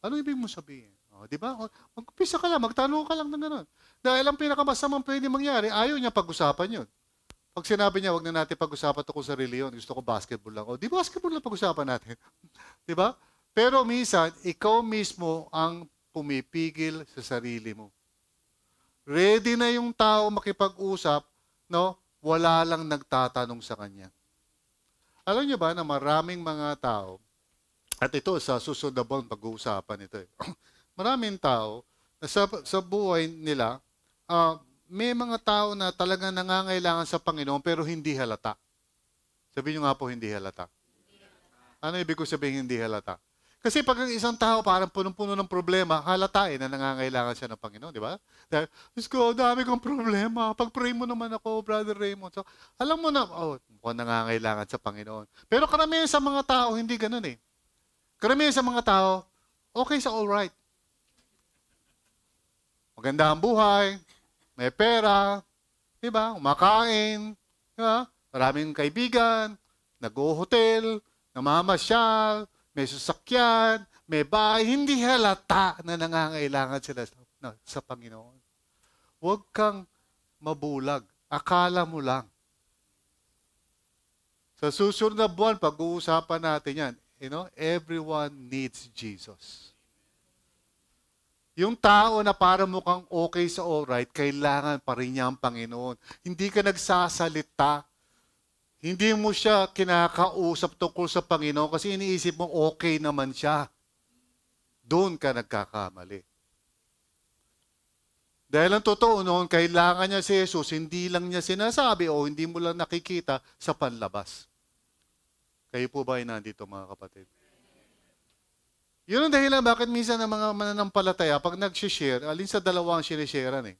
Speaker 1: Ano ibig mo sabihin? O, di ba? O, Mag-umpisa ka lang, magtanong ka lang ng gano'n. Dahil ang pinakamasamang pwede mangyari, ayaw niya pag-usapan yun. Pag sinabi niya, wag na natin pag-usapan tungkol sa reliyon, gusto ko basketball lang. O, di basketball lang pag-usapan natin. <laughs> di ba? Pero minsan, ikaw mismo ang pumipigil sa sarili mo. Ready na yung tao makipag-usap, no? Wala lang nagtatanong sa kanya. Alam niyo ba na maraming mga tao, at ito sa susunod na buwan pag-uusapan ito eh. <clears throat> maraming tao na sa, sa buhay nila, ah, may mga tao na talagang nangangailangan sa Panginoon pero hindi halata. Sabihin nyo nga po hindi halata. Ano ibig ko sabihin hindi halata? Kasi pag ang isang tao parang punong-puno ng problema, halata eh na nangangailangan siya ng Panginoon, di ba? Dahil, Diyos ko, dami kong problema. Pag-pray mo naman ako, Brother Raymond. So, alam mo na, oh, mukhang nangangailangan sa Panginoon. Pero karamihan sa mga tao, hindi ganun eh. Karamihan sa mga tao, okay sa all right. Maganda ang buhay, may pera, di ba? Umakain, di ba? Maraming kaibigan, nag-hotel, namamasyal, may sasakyan, may bahay, hindi halata na nangangailangan sila sa, na, sa Panginoon. Huwag kang mabulag. Akala mo lang. Sa susunod na buwan, pag-uusapan natin yan. You know, everyone needs Jesus. Yung tao na para mukhang okay sa alright, kailangan pa rin niya ang Panginoon. Hindi ka nagsasalita. Hindi mo siya kinakausap tungkol sa Panginoon kasi iniisip mo okay naman siya. Doon ka nagkakamali. Dahil ang totoo noon, kailangan niya si Jesus, hindi lang niya sinasabi o hindi mo lang nakikita sa panlabas. Kayo po ba ay nandito mga kapatid? Yun ang dahilan bakit minsan ang mga mananampalataya, pag nag-share, alin sa dalawang sinisharean eh.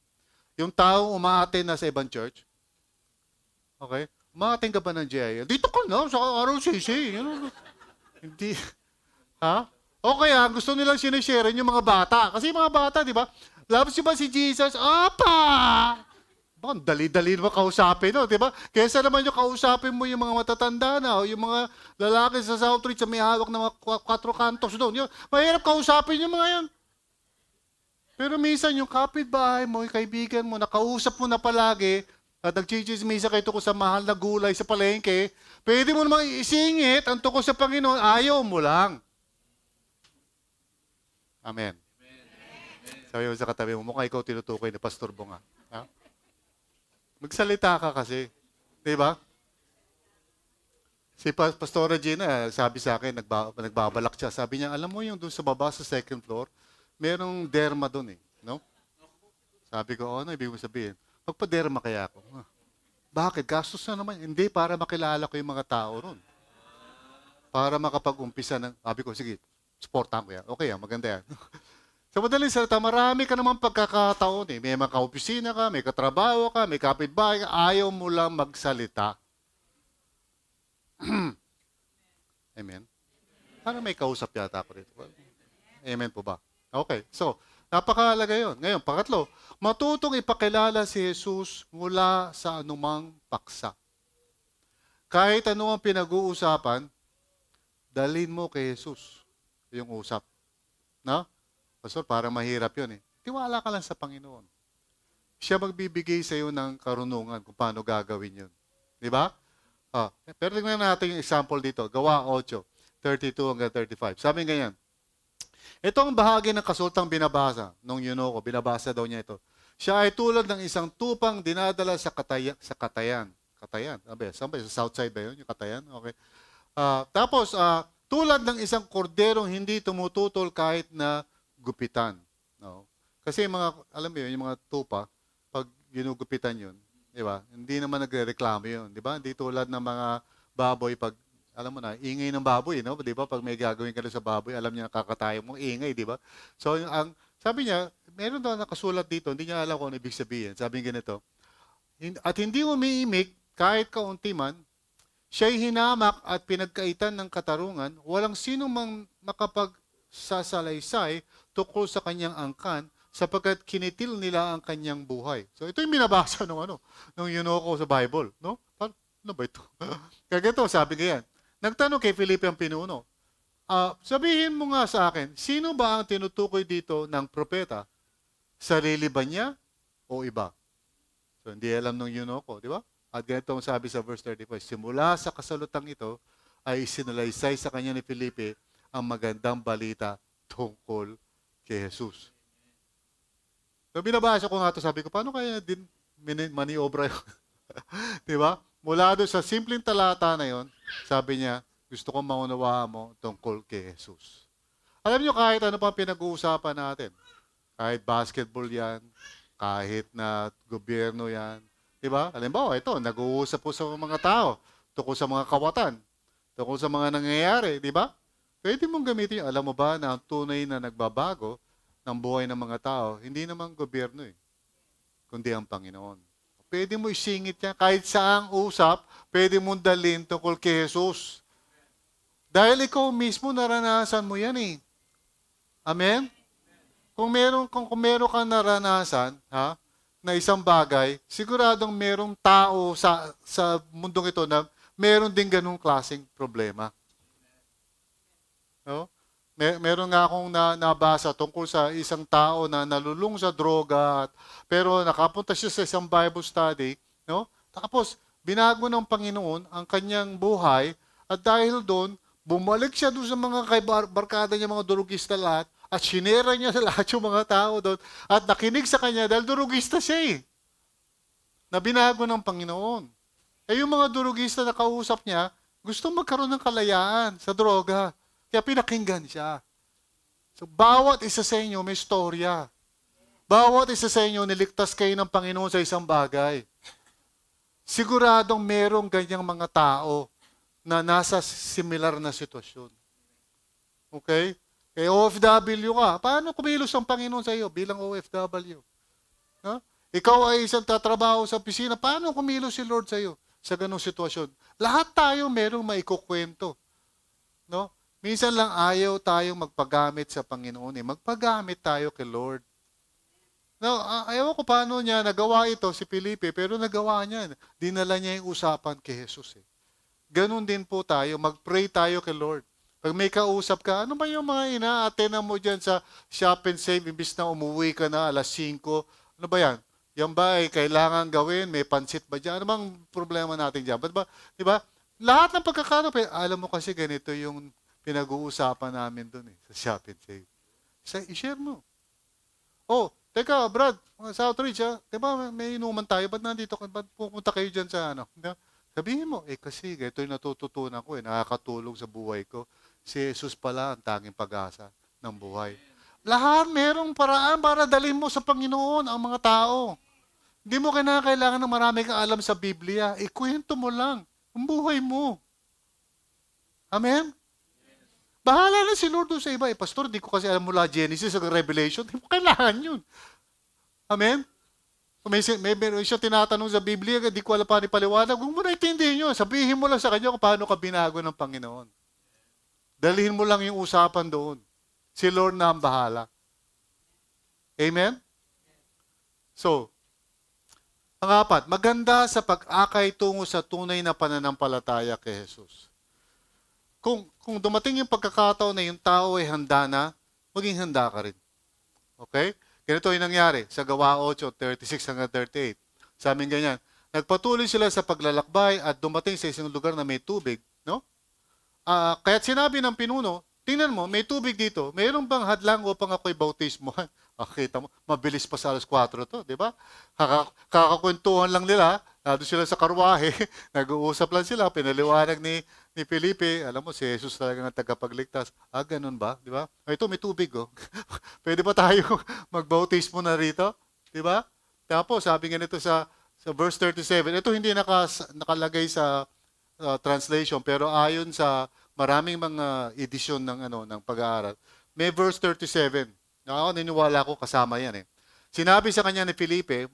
Speaker 1: Yung tao umaaten na sa ibang church, okay? Umaaten ka ba ng GIL? Dito ka na, sa ROCC. Yun, hindi. Ha? O kaya, gusto nilang sinishare yung mga bata. Kasi yung mga bata, di ba? Loves you ba si Jesus? Apa! Ba, ang dali-dali naman kausapin, no? Di ba? Kesa naman yung kausapin mo yung mga matatanda na o yung mga lalaki sa South Ridge na may hawak ng mga kwa- kwatro kantos doon. Yun, mahirap kausapin yung mga yan. Pero minsan yung kapitbahay mo, yung kaibigan mo, nakausap mo na palagi, at nagchichismisa kayo tungkol sa mahal na gulay sa palengke, pwede mo namang isingit ang tungkol sa Panginoon, ayaw mo lang. Amen. Sabi mo sa katabi mo, mukhang ikaw tinutukoy ni Pastor Bunga. Ha? Magsalita ka kasi. Di ba? Si Pa- Pastor Regina, sabi sa akin, nagba, nagbabalak siya. Sabi niya, alam mo yung doon sa baba sa second floor, merong derma doon eh. No? Sabi ko, oh, ano ibig mo sabihin? Magpa-derma kaya ako. Ah, Bakit? Gastos na naman. Hindi, para makilala ko yung mga tao ron. Para makapag-umpisa ng, sabi ko, sige, supportan ko yan. Okay yan, maganda yan. <laughs> Sa madaling salita, marami ka naman pagkakataon eh. May mga kaopisina ka, may katrabaho ka, may kapitbahay ka, ayaw mo lang magsalita. <clears throat> Amen? Parang may kausap yata ako rito. Amen po ba? Okay, so, napakahalaga yun. Ngayon, pangatlo, matutong ipakilala si Jesus mula sa anumang paksa. Kahit ano ang pinag-uusapan, dalin mo kay Jesus yung usap. No? Pastor, parang mahirap yun eh. Tiwala ka lang sa Panginoon. Siya magbibigay sa iyo ng karunungan kung paano gagawin yun. Di ba? Ah, pero tingnan natin yung example dito. Gawa 8, 32 hanggang 35. Sabi ganyan, ito ang bahagi ng kasultang binabasa nung Yunoko. Binabasa daw niya ito. Siya ay tulad ng isang tupang dinadala sa, kataya, sa katayan. Katayan? Abe, saan? Sa south side ba yun? Yung katayan? Okay. Ah, tapos, ah, tulad ng isang korderong hindi tumututol kahit na gupitan. No? Kasi mga, alam mo yun, yung mga tupa, pag ginugupitan yun, di ba? Hindi naman nagre-reklamo yun, di ba? Hindi tulad ng mga baboy pag, alam mo na, ingay ng baboy, no? Di ba? Pag may gagawin ka sa baboy, alam niya kakatayo mo, ingay, di ba? So, ang, sabi niya, meron daw nakasulat dito, hindi niya alam kung ano ibig sabihin. Sabi niya ganito, "Hin- at hindi umiimik kahit kaunti man, siya'y hinamak at pinagkaitan ng katarungan, walang sino mang makapagsasalaysay tukol sa kanyang angkan, sapagkat kinitil nila ang kanyang buhay. So ito yung binabasa <laughs> ng ano, ng Yunoko sa Bible, no? Par- Ano ba ito? <laughs> Kaya ganito, sabi ganyan. Nagtanong kay Felipe ang pinuno, ah, sabihin mo nga sa akin, sino ba ang tinutukoy dito ng propeta? Sarili ba niya o iba? So hindi alam ng Yunoko, di ba? At ganito ang sabi sa verse 35, simula sa kasalutang ito ay sinalaysay sa kanya ni Felipe ang magandang balita tungkol kay Jesus. So binabasa ko nga ito, sabi ko, paano kaya din maniobra yun? <laughs> di ba? Mula doon sa simpleng talata na yon, sabi niya, gusto kong maunawaan mo tungkol kay Jesus. Alam niyo kahit ano pa pinag-uusapan natin, kahit basketball yan, kahit na gobyerno yan, di ba? Halimbawa, ito, nag-uusap po sa mga tao tungkol sa mga kawatan, tungkol sa mga nangyayari, di ba? Pwede mong gamitin, alam mo ba na ang tunay na nagbabago ng buhay ng mga tao, hindi naman gobyerno eh, kundi ang Panginoon. Pwede mo isingit yan, kahit saang usap, pwede mong dalhin tungkol kay Jesus. Dahil ikaw mismo naranasan mo yan eh. Amen? Kung meron, kung, kung meron kang naranasan, ha, na isang bagay, siguradong merong tao sa, sa mundong ito na meron din ganung klaseng problema. No? Mer- meron nga akong na, nabasa tungkol sa isang tao na nalulung sa droga, at, pero nakapunta siya sa isang Bible study, no? Tapos, binago ng Panginoon ang kanyang buhay, at dahil doon, bumalik siya doon sa mga kay bar- barkada niya, mga durugista lahat, at sinera niya sa <laughs> lahat yung mga tao doon, at nakinig sa kanya dahil durugista siya eh. Na binago ng Panginoon. Eh yung mga durugista na kausap niya, gusto magkaroon ng kalayaan sa droga. Kaya pinakinggan siya. So, bawat isa sa inyo may storya. Bawat isa sa inyo niligtas kayo ng Panginoon sa isang bagay. Siguradong merong ganyang mga tao na nasa similar na sitwasyon. Okay? Eh, OFW ka. Paano kumilos ang Panginoon sa iyo bilang OFW? No? Ikaw ay isang tatrabaho sa opisina. Paano kumilos si Lord sa iyo sa ganong sitwasyon? Lahat tayo merong maikukwento. No? Minsan lang ayaw tayong magpagamit sa Panginoon. Eh. Magpagamit tayo kay Lord. No, ah, ayaw ko paano niya nagawa ito si Felipe, pero nagawa niya. Dinala niya yung usapan kay Jesus. Eh. Ganon din po tayo. Mag-pray tayo kay Lord. Pag may kausap ka, ano ba yung mga ina-attend mo dyan sa shop and save, imbis na umuwi ka na alas 5? Ano ba yan? Yan ba ay kailangan gawin? May pansit ba dyan? Ano bang problema natin dyan? Ba't ba, di ba? Lahat ng pagkakano, alam mo kasi ganito yung pinag-uusapan namin doon eh, sa shop and save. Sa, i-share mo. Oh, teka, Brad, sa outreach, ha? Di ba may inuman tayo? Ba't nandito ka? Ba't pupunta kayo dyan sa ano? Sabihin mo, eh kasi ito yung natututunan ko eh, nakakatulong sa buhay ko. Si Jesus pala ang tanging pag-asa ng buhay. Lahat merong paraan para dalhin mo sa Panginoon ang mga tao. Hindi mo kinakailangan ng marami kang alam sa Biblia. Ikwento mo lang ang buhay mo. Amen? Bahala na si Lord doon sa iba. Eh, Pastor, di ko kasi alam mula Genesis hanggang Revelation. Di mo kailangan yun. Amen? Kung may, may, may siya tinatanong sa Biblia, di ko alam pa ni paliwanag, huwag mo na itindihin yun. Sabihin mo lang sa kanya kung paano ka binago ng Panginoon. Dalhin mo lang yung usapan doon. Si Lord na ang bahala. Amen? So, ang apat, maganda sa pag-akay tungo sa tunay na pananampalataya kay Jesus. Kung, kung dumating yung pagkakataon na yung tao ay handa na, maging handa ka rin. Okay? Ganito yung nangyari sa Gawa 8, 36 hanggang 38. Sa amin ganyan. Nagpatuloy sila sa paglalakbay at dumating sa isang lugar na may tubig. No? Ah, kaya't sinabi ng pinuno, tingnan mo, may tubig dito. Mayroon bang hadlang upang ako'y bautismohan? Ah, <laughs> kita mo, mabilis pa sa alas 4 to, di ba? Kaka, kakakwentuhan lang nila, nado sila sa karwahe, <laughs> nag-uusap lang sila, pinaliwanag ni, ni Felipe, alam mo, si Jesus talaga ang tagapagligtas. Ah, ganun ba? Di ba? Ah, ito, may tubig, oh. <laughs> Pwede ba tayo <laughs> magbautismo na rito? Di ba? Tapos, sabi nga nito sa, sa verse 37, ito hindi nakas, nakalagay sa uh, translation, pero ayon sa maraming mga edisyon ng, ano, ng pag-aaral, may verse 37. Ako, niniwala ko kasama yan eh. Sinabi sa kanya ni Felipe,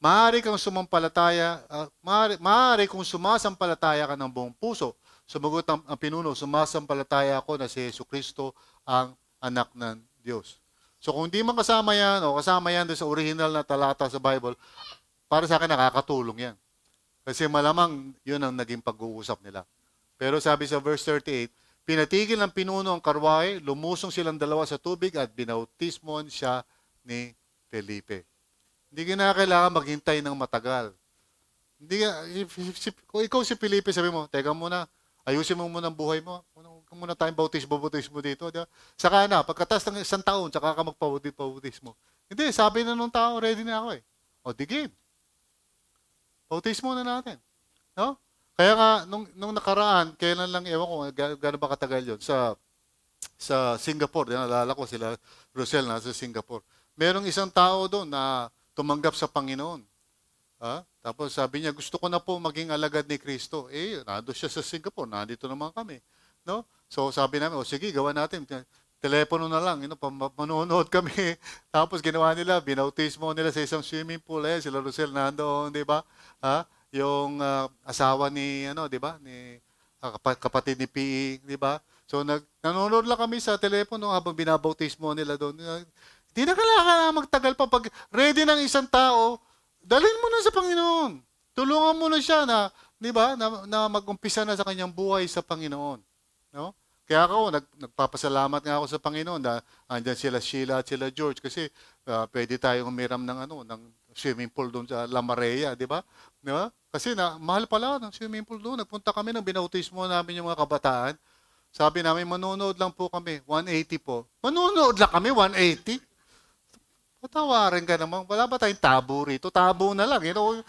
Speaker 1: maaari kang sumampalataya, uh, maaari, maaari kung sumasampalataya ka ng buong puso. Sumagot ang, ang pinuno, sumasampalataya ako na si Yesu Kristo ang anak ng Diyos. So kung di man kasama yan, o kasama yan sa original na talata sa Bible, para sa akin nakakatulong yan. Kasi malamang yun ang naging pag-uusap nila. Pero sabi sa verse 38, pinatigil ng pinuno ang karwahe, lumusong silang dalawa sa tubig at binautismon siya ni Felipe. Hindi ka na kailangan maghintay ng matagal. Hindi ka, if, si, kung ikaw si Felipe, sabi mo, teka muna, ayusin mo muna ang buhay mo. Huwag muna tayong bautismo-bautismo dito. Di ba? Saka na, pagkatas ng isang taon, saka ka magpabautismo. Hindi, sabi na nung tao, ready na ako eh. O, di game. Bautismo na natin. No? Kaya nga, nung, nung nakaraan, kailan lang, ewan ko, ga- gano'n ba katagal yun, sa, sa Singapore, yan, nalala ko sila, Rosel, nasa Singapore. Merong isang tao doon na tumanggap sa Panginoon. Ha? Tapos sabi niya, gusto ko na po maging alagad ni Kristo. Eh, nando siya sa Singapore, nandito naman kami. No? So sabi namin, o sige, gawa natin. Telepono na lang, you know, manonood kami. <laughs> Tapos ginawa nila, binautismo nila sa isang swimming pool. Eh, sila Rosel nandoon, di ba? Ha? Yung ah, asawa ni, ano, di ba? Ni, ah, kapa- kapatid ni PE, di ba? So nag, nanonood lang kami sa telepono habang binabautismo nila doon. Hindi na kailangan magtagal pa. Pag ready ng isang tao, dalhin mo na sa Panginoon. Tulungan mo na siya na, di ba, na, na mag-umpisa na sa kanyang buhay sa Panginoon. No? Kaya ako, nag, nagpapasalamat nga ako sa Panginoon na andyan sila Sheila at sila George kasi ah, pwede tayong umiram ng, ano, ng swimming pool doon sa La Marea, di ba? Di ba? Kasi na, mahal pala ng swimming pool doon. Nagpunta kami ng binautismo namin yung mga kabataan. Sabi namin, manonood lang po kami. 180 po. Manonood lang kami, 180? Patawarin ka naman. Wala ba tayong tabo rito? Tabo na lang. You know?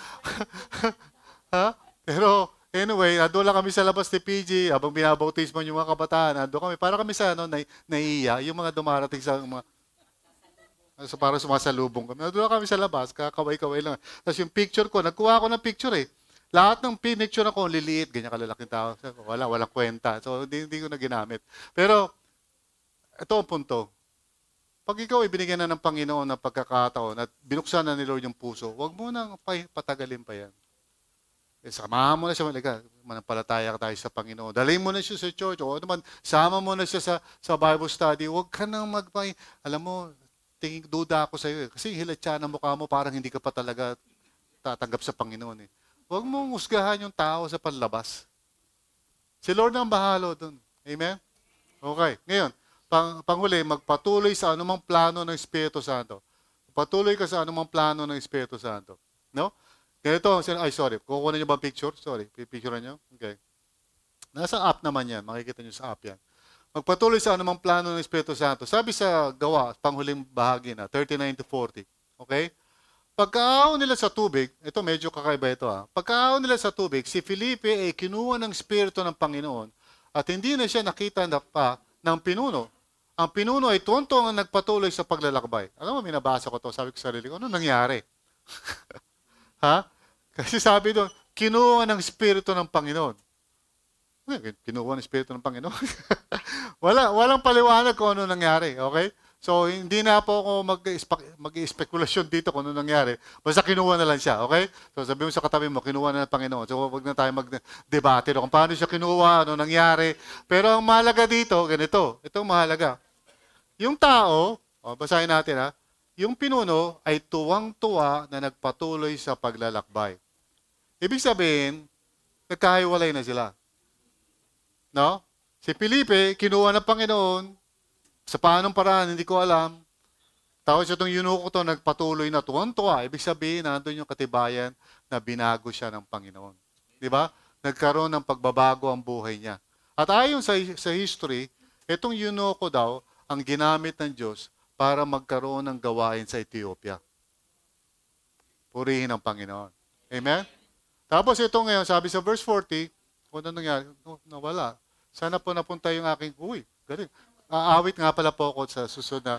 Speaker 1: <laughs> ha? Pero, anyway, ando lang kami sa labas ni PG. Habang binabautismo yung mga kabataan, ando kami. Para kami sa, ano, na, naiiya. Yung mga dumarating sa mga, So, parang sumasalubong kami. Doon kami sa labas, kakaway-kaway lang. Tapos yung picture ko, nagkuha ako ng picture eh. Lahat ng picture ako, liliit, ganyan kalalaking tao. Wala, walang kwenta. So, hindi, hindi ko na ginamit. Pero, ito ang punto. Pag ikaw ay binigyan na ng Panginoon ng pagkakataon at binuksan na ni Lord yung puso, huwag mo nang pa- patagalin pa yan. Eh, samahan mo na siya, malaga, manampalataya ka tayo sa Panginoon. Dalhin mo na siya sa church, o naman, sama mo na siya sa, sa Bible study. Huwag ka nang magpay, alam mo, tingin, duda ako sa iyo. Eh. Kasi hilatsa ng mukha mo, parang hindi ka pa talaga tatanggap sa Panginoon. Eh. Huwag mong husgahan yung tao sa panlabas. Si Lord ang bahalo doon. Amen? Okay. Ngayon, pang, panghuli, magpatuloy sa anumang plano ng Espiritu Santo. Patuloy ka sa anumang plano ng Espiritu Santo. No? Ganito, ay sorry, kukunin niyo ba picture? Sorry, pipicturean niyo? Okay. Nasa app naman yan, makikita niyo sa app yan. Magpatuloy sa anumang plano ng Espiritu Santo. Sabi sa gawa, panghuling bahagi na, 39 to 40. Okay? Pagkaaw nila sa tubig, ito medyo kakaiba ito ha. Pagkaaw nila sa tubig, si Felipe ay kinuha ng Espiritu ng Panginoon at hindi na siya nakita na pa ng pinuno. Ang pinuno ay tuwang-tuwang ang nagpatuloy sa paglalakbay. Alam mo, minabasa ko to, sabi ko sa sarili ko, ano nangyari? <laughs> ha? Kasi sabi doon, kinuha ng Espiritu ng Panginoon. Eh, Kinuha ng Espiritu ng Panginoon. <laughs> Wala, walang paliwanag kung ano nangyari, okay? So, hindi na po ako mag- mag-espekulasyon dito kung ano nangyari. Basta kinuha na lang siya, okay? So, sabi mo sa katabi mo, kinuha na ng Panginoon. So, wag na tayo mag-debate kung paano siya kinuha, ano nangyari. Pero ang mahalaga dito, ganito. Ito mahalaga. Yung tao, oh, basahin natin ha, yung pinuno ay tuwang-tuwa na nagpatuloy sa paglalakbay. Ibig sabihin, nagkahiwalay na sila. No? Si Felipe, kinuha ng Panginoon, sa paanong paraan, hindi ko alam. Tapos itong yunuko to, nagpatuloy na tuwan-tuwa. Ibig sabihin, nandun yung katibayan na binago siya ng Panginoon. Di ba? Nagkaroon ng pagbabago ang buhay niya. At ayon sa, sa history, itong yunuko daw, ang ginamit ng Diyos para magkaroon ng gawain sa Ethiopia. Purihin ang Panginoon. Amen? Tapos ito ngayon, sabi sa verse 40, kung ano nangyari, oh, nawala. Sana po napunta yung aking, uy, galing. Aawit nga pala po ako sa susunod na,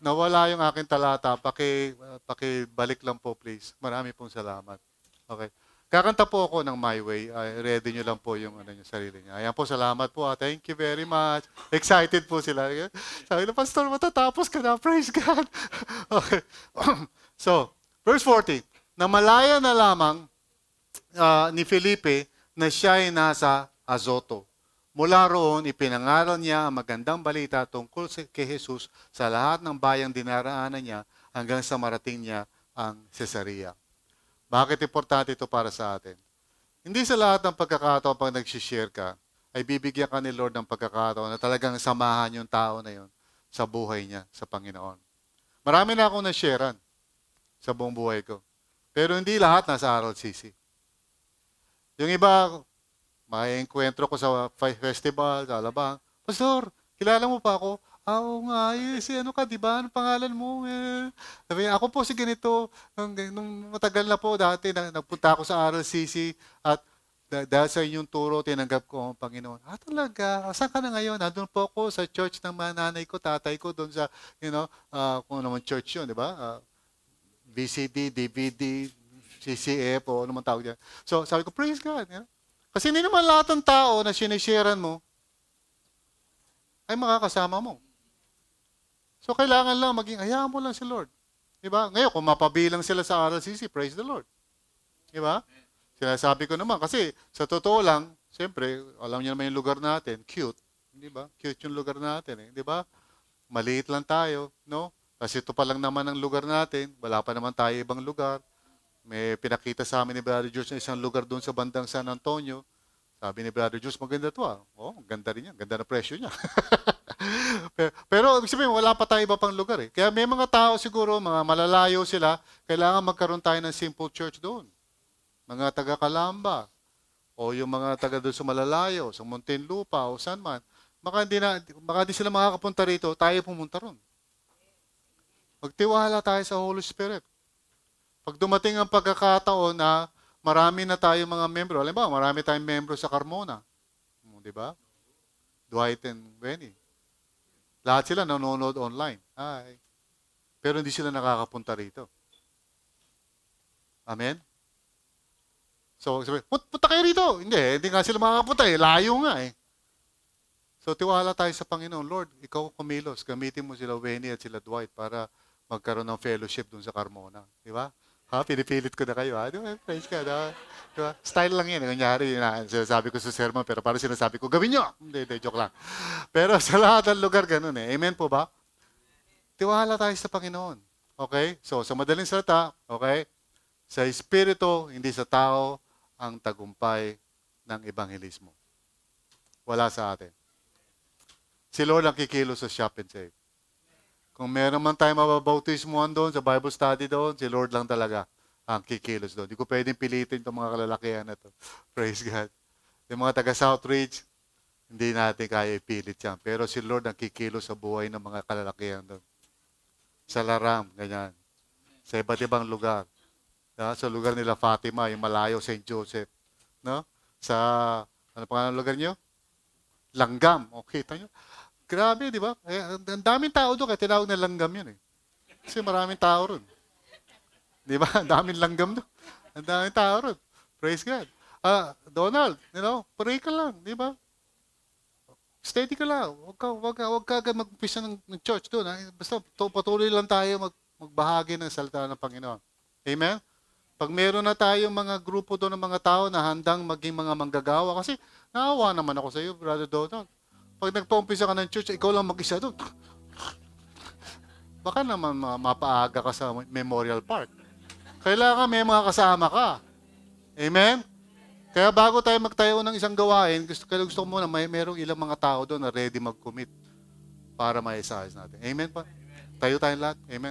Speaker 1: nawala yung aking talata, paki, uh, pakibalik lang po please. Marami pong salamat. Okay. Kakanta po ako ng My Way. Ay, ready nyo lang po yung ano, yung sarili niya. Ayan po, salamat po. ah. Thank you very much. Excited po sila. Sabi na, Pastor, matatapos ka na. Praise God. <laughs> okay. <clears throat> so, verse 40. Namalaya na lamang ah, ni Felipe na siya ay nasa Azoto. Mula roon, ipinangaral niya ang magandang balita tungkol kay Jesus sa lahat ng bayang dinaraanan niya hanggang sa marating niya ang Cesarea. Bakit importante ito para sa atin? Hindi sa lahat ng pagkakataon pag nag-share ka, ay bibigyan ka ni Lord ng pagkakataon na talagang samahan yung tao na yun sa buhay niya, sa Panginoon. Marami na akong na-sharean sa buong buhay ko. Pero hindi lahat nasa RLCC. Yung iba, may enkwentro ko sa festival, sa Alabang. Pastor, kilala mo pa ako? Ah, oo nga, eh, si ano ka, di ba? Ano pangalan mo? Eh, sabi ako po si ganito. Nung, nung matagal na po dati, na, nagpunta ako sa RLCC at da- dahil sa inyong turo, tinanggap ko ang Panginoon. Ah, talaga? Ah, Saan ka na ngayon? Nandun po ako sa church ng mga nanay ko, tatay ko, doon sa, you know, ah, kung ano naman church yun, di ba? Ah, VCD, DVD, CCF, o ano man tawag dyan. So, sabi ko, praise God. you know? Kasi hindi naman lahat ng tao na sinisharean mo ay makakasama mo. So, kailangan lang maging, hayaan mo lang si Lord. Diba? Ngayon, kung mapabilang sila sa RLCC, praise the Lord. Diba? Sinasabi ko naman, kasi sa totoo lang, siyempre, alam niyo naman yung lugar natin, cute. Di ba? Cute yung lugar natin. Eh. Di ba? Maliit lang tayo, no? Kasi ito pa lang naman ang lugar natin. Wala pa naman tayo ibang lugar. May pinakita sa amin ni Brother George na isang lugar doon sa bandang San Antonio. Sabi ni Brother George, maganda to ah. Oh, ganda rin yan. Ganda na presyo niya. <laughs> pero, ibig sabihin, wala pa tayo iba pang lugar eh. Kaya may mga tao siguro, mga malalayo sila, kailangan magkaroon tayo ng simple church doon. Mga taga Kalamba, o yung mga taga doon sa malalayo, sa Muntinlupa, o saan man. Baka hindi, na, baka di sila makakapunta rito, tayo pumunta ron. Magtiwala tayo sa Holy Spirit. Pag dumating ang pagkakataon na marami na tayo mga membro, alam ba, marami tayong membro sa Carmona. Hmm, Di ba? Dwight and Benny. Lahat sila nanonood online. Ay. Pero hindi sila nakakapunta rito. Amen? So, sabi, "Put- punta kayo rito. Hindi, hindi nga sila makakapunta eh. Layo nga eh. So, tiwala tayo sa Panginoon. Lord, ikaw kumilos. Gamitin mo sila Benny at sila Dwight para magkaroon ng fellowship dun sa Carmona. Di ba? Ha? Pinipilit ko na kayo. Ha? Di ba? Praise God. Ha? Di ba? Style lang yan. Kunyari, na, sinasabi ko sa sermon, pero parang sinasabi ko, gawin nyo! Hindi, hindi, joke lang. Pero <laughs> sa lahat ng lugar, ganun eh. Amen po ba? Tiwala tayo sa Panginoon. Okay? So, sa madaling salita, okay? Sa Espiritu, hindi sa tao, ang tagumpay ng Ebanghelismo. Wala sa atin. Si Lord ang kikilos sa shop and save. Kung meron man tayo mababautismuhan doon, sa Bible study doon, si Lord lang talaga ang kikilos doon. Hindi ko pwedeng pilitin itong mga kalalakihan na to. <laughs> Praise God. Yung mga taga Southridge, hindi natin kaya ipilit yan. Pero si Lord ang kikilos sa buhay ng mga kalalakihan doon. Sa Laram, ganyan. Sa iba't ibang lugar. Yeah, sa lugar nila Fatima, yung malayo, St. Joseph. No? Sa, ano pangalan ng lugar niyo? Langgam. Okay, kita nyo? Grabe, di ba? Eh, ang daming tao doon, kaya tinawag na langgam yun eh. Kasi maraming tao ron. Di ba? Ang daming langgam doon. Ang daming tao ron. Praise God. Ah, Donald, you know, pray ka lang, di ba? Steady ka lang. Huwag ka, huwag ka, huwag ka mag-umpisa ng, ng church doon. Ha? Basta to, patuloy lang tayo mag, magbahagi ng salita ng Panginoon. Amen? Pag meron na tayong mga grupo doon ng mga tao na handang maging mga manggagawa, kasi naawa naman ako sa iyo, Brother Donald. Pag nagpa-umpisa ka ng church, ikaw lang mag-isa doon. <laughs> Baka naman ma- mapaaga ka sa Memorial Park. Kailangan may mga kasama ka. Amen? Kaya bago tayo magtayo ng isang gawain, gusto, kaya gusto ko muna may merong ilang mga tao doon na ready mag-commit para ma-exercise natin. Amen pa? Tayo tayong lahat. Amen?